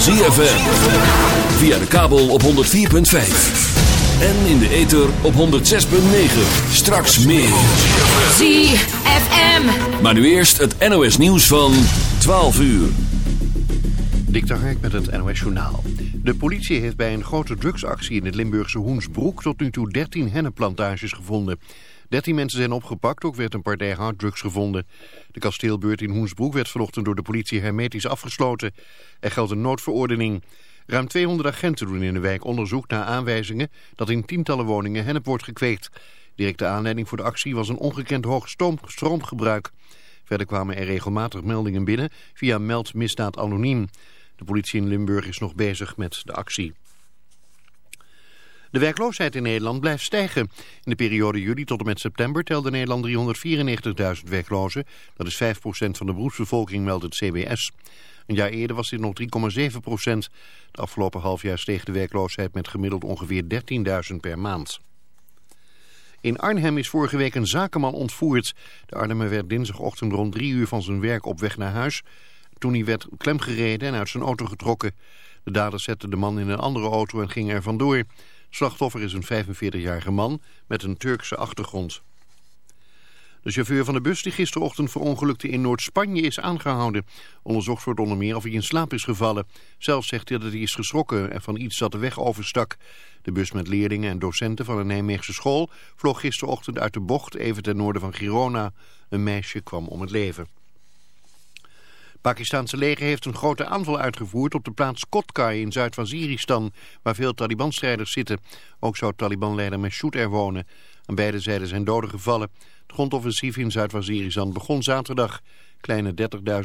van ZFM. Via de kabel op 104.5. En in de ether op 106.9. Straks meer. ZFM. Maar nu eerst het NOS nieuws van 12 uur. Dik Hark met het NOS Journaal. De politie heeft bij een grote drugsactie in het Limburgse Hoensbroek tot nu toe 13 hennenplantages gevonden. 13 mensen zijn opgepakt, ook werd een partij harddrugs gevonden. De kasteelbeurt in Hoensbroek werd vanochtend door de politie hermetisch afgesloten. Er geldt een noodverordening. Ruim 200 agenten doen in de wijk onderzoek naar aanwijzingen dat in tientallen woningen hennep wordt gekweekt. Directe aanleiding voor de actie was een ongekend hoog stroomgebruik. Verder kwamen er regelmatig meldingen binnen via Meld Misdaad Anoniem. De politie in Limburg is nog bezig met de actie. De werkloosheid in Nederland blijft stijgen. In de periode juli tot en met september telde Nederland 394.000 werklozen. Dat is 5% van de beroepsbevolking, meldt het CBS. Een jaar eerder was dit nog 3,7 procent. De afgelopen half jaar steeg de werkloosheid met gemiddeld ongeveer 13.000 per maand. In Arnhem is vorige week een zakenman ontvoerd. De Arnhemmer werd dinsdagochtend rond drie uur van zijn werk op weg naar huis... toen hij werd klemgereden en uit zijn auto getrokken. De dader zette de man in een andere auto en ging er vandoor. Slachtoffer is een 45-jarige man met een Turkse achtergrond. De chauffeur van de bus die gisterochtend verongelukte in Noord-Spanje is aangehouden. Onderzocht wordt onder meer of hij in slaap is gevallen. Zelf zegt hij dat hij is geschrokken en van iets dat de weg overstak. De bus met leerlingen en docenten van een Nijmeegse school vloog gisterochtend uit de bocht even ten noorden van Girona. Een meisje kwam om het leven. Pakistanse leger heeft een grote aanval uitgevoerd op de plaats Kotkai in Zuid-Waziristan, waar veel Taliban-strijders zitten. Ook zou Taliban-leider er wonen. Aan beide zijden zijn doden gevallen. Het grondoffensief in Zuid-Waziristan begon zaterdag. Kleine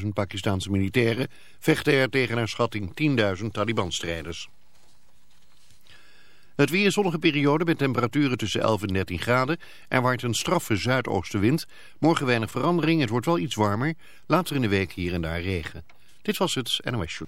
30.000 Pakistanse militairen vechten er tegen naar schatting 10.000 Taliban-strijders. Het weer zonnige periode met temperaturen tussen 11 en 13 graden. Er waait een straffe zuidoostenwind. Morgen weinig verandering, het wordt wel iets warmer. Later in de week hier en daar regen. Dit was het NOS Show.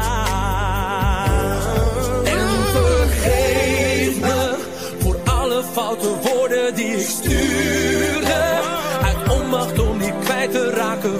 foute woorden die ik stuurde. Uit onmacht om niet kwijt te raken.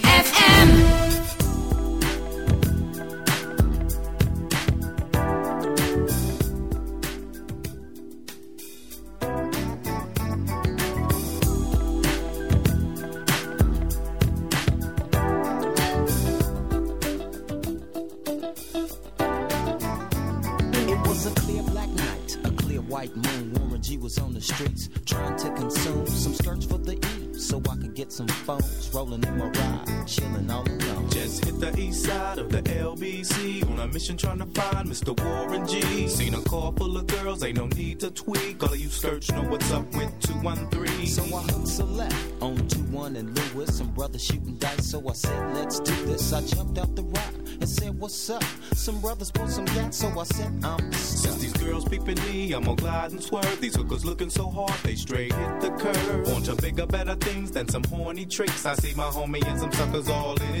And swerve. These hookers looking so hard, they straight hit the curve. Want to bigger, better things than some horny tricks. I see my homie and some suckers all in his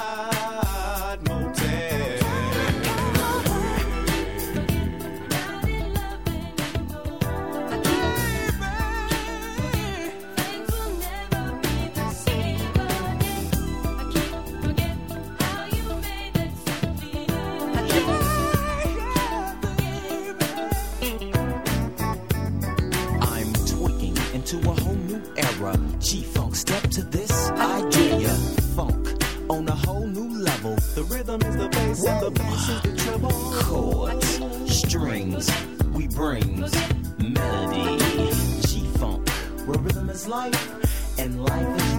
the is the treble. Chords, strings, we brings melody. G-Funk, where rhythm is life and life is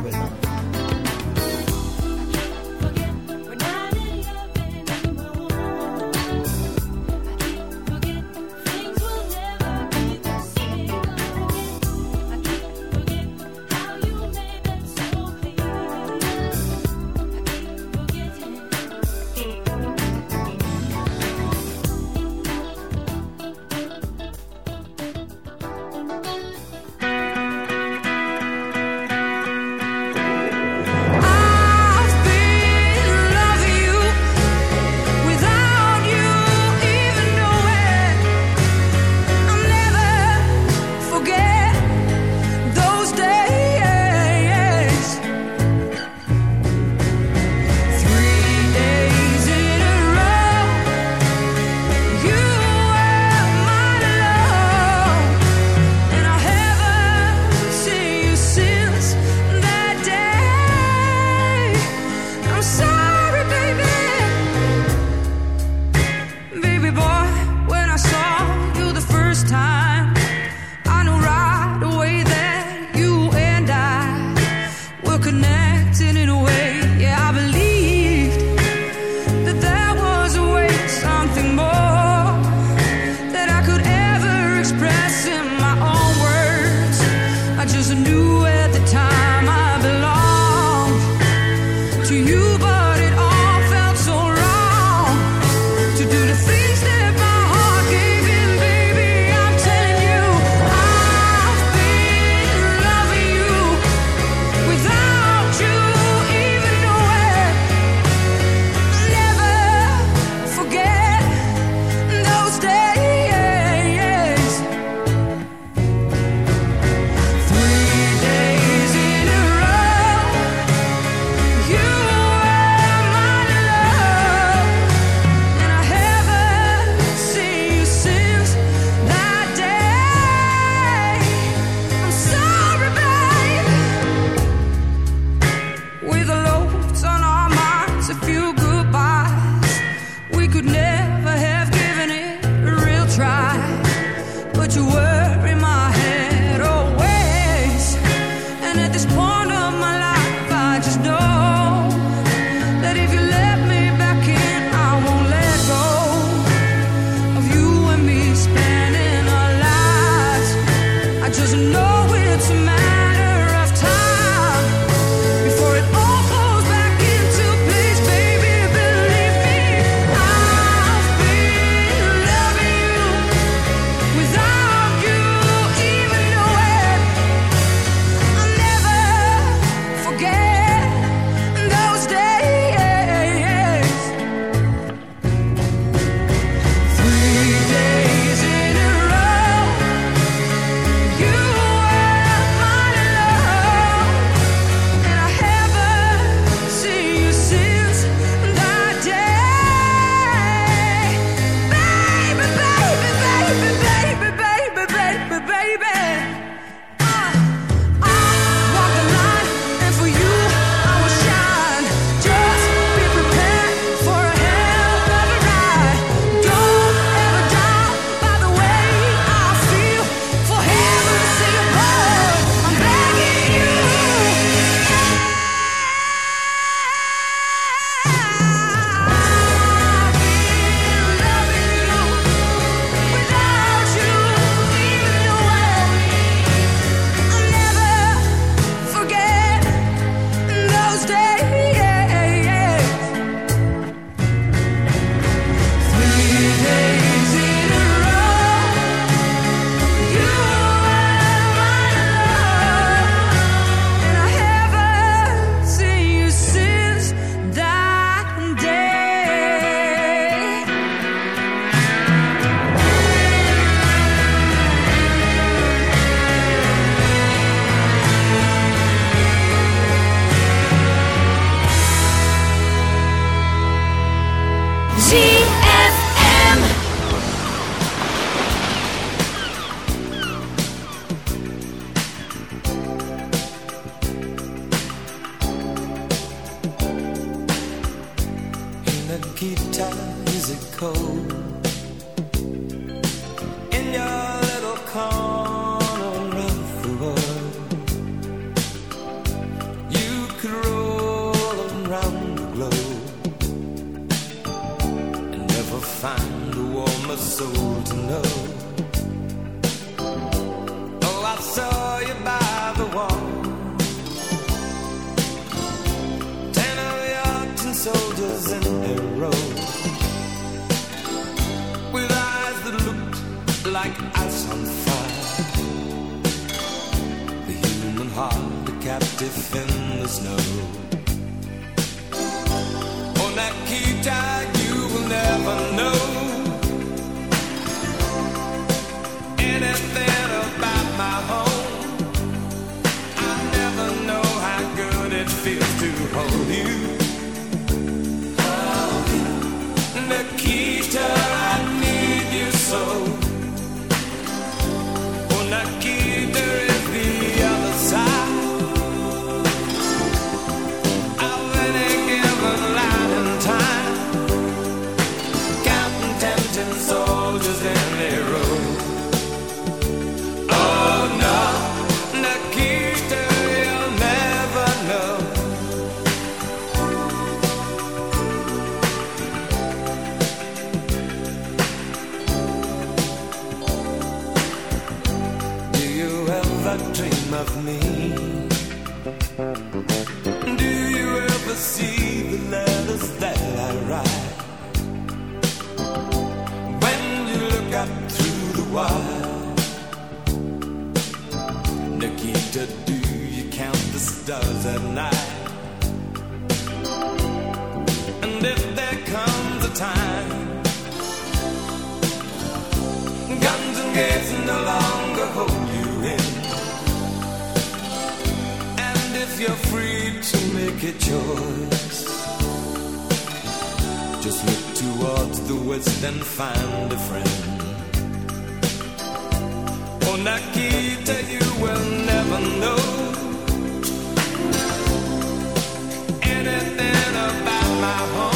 choice. Just look towards the west and find a friend. On Nakita, you will never know anything about my home.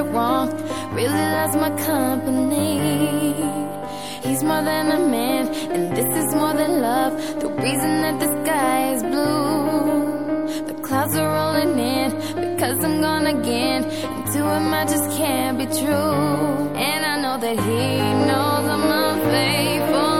I want. Really loves my company. He's more than a man, and this is more than love. The reason that the sky is blue. The clouds are rolling in because I'm gone again. And to him, I just can't be true. And I know that he knows I'm unfaithful.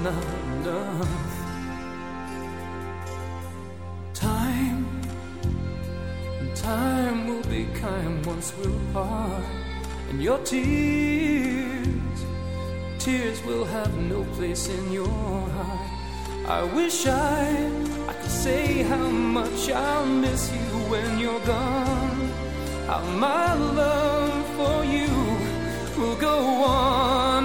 not enough. Time, time will be kind once we'll part, and your tears, tears will have no place in your heart. I wish I, I could say how much I miss you when you're gone. How my love for you will go on.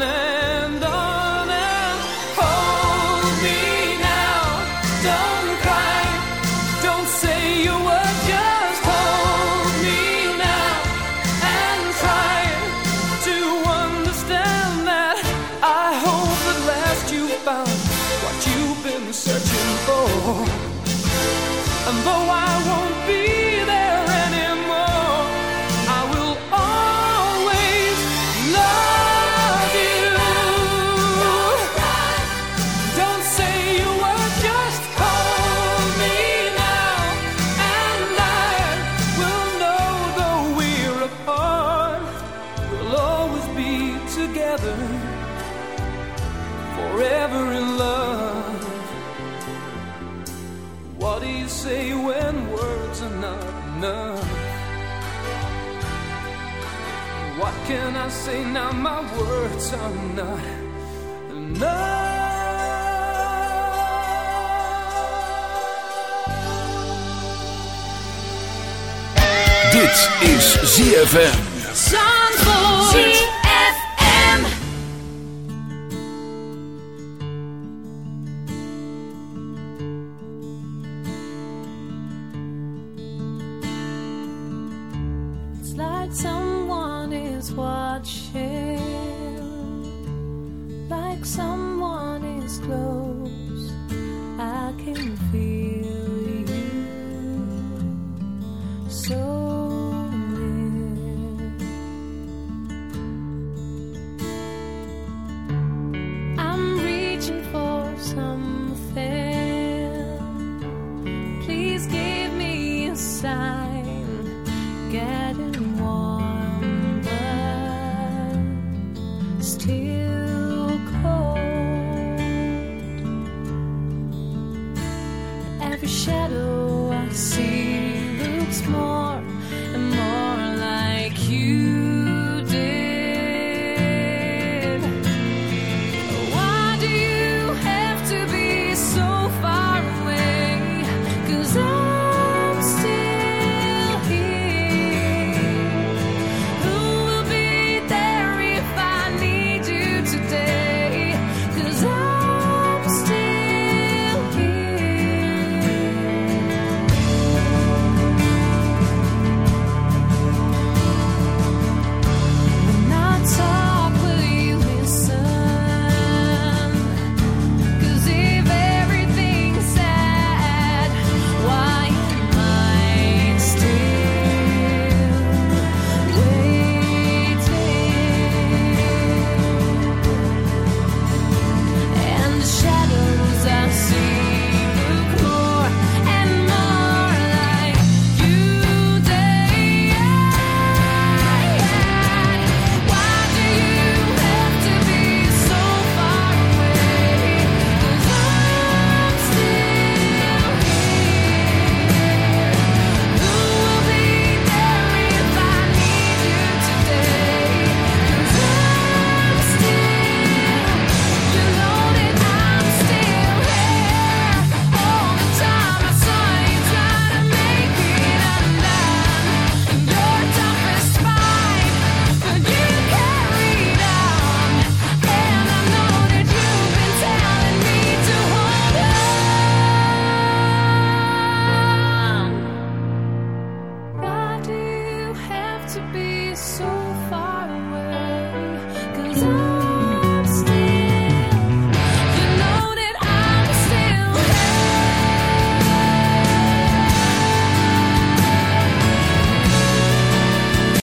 Say now my words are not Dit is ZFM.